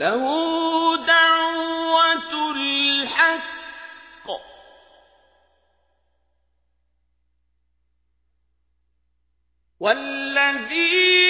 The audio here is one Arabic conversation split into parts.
له دعوة الحق. والذين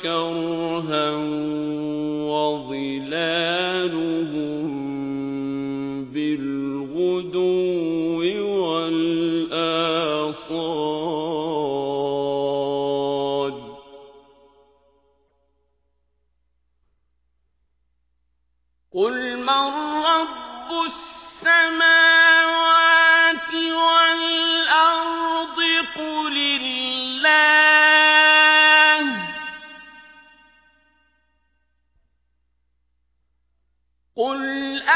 وكرها وظلالهم بالغدو والآصال. قل من رب السماوات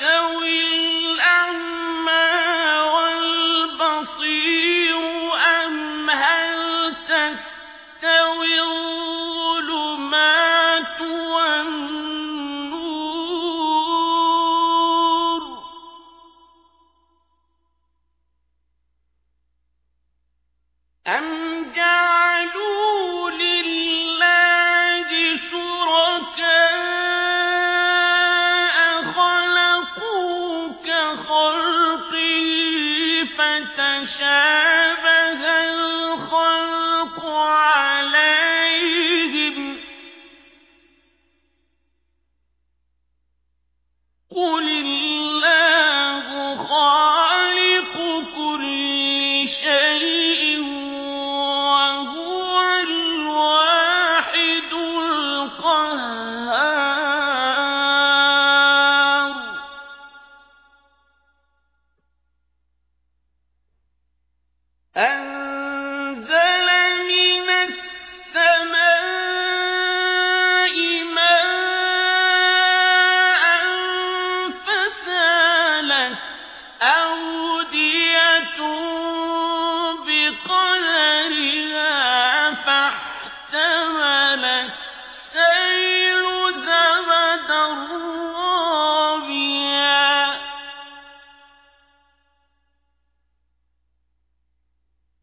يستوي الأعمى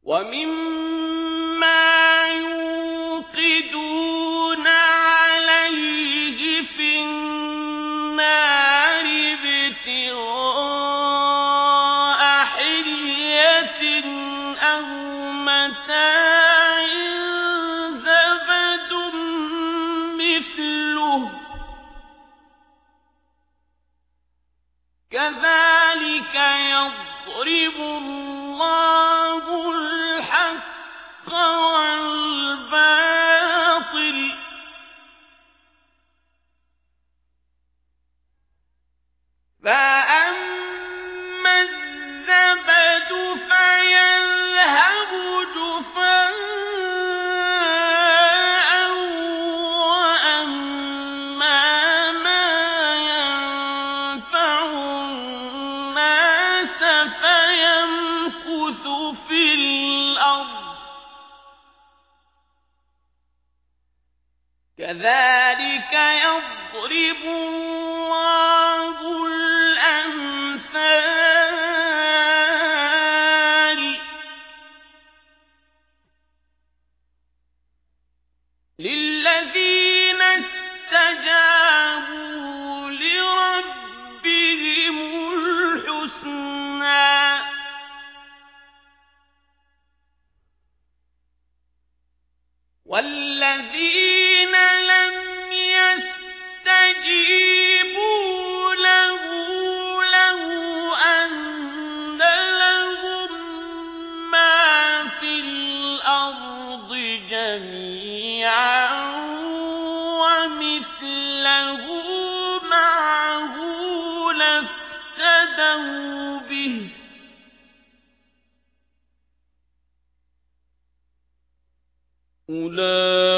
ومما يوقدون عليه في النار ابتغاء مثله. كذلك يضرب الله كذلك يضرب الله الأمثال لافتدوا به أولئك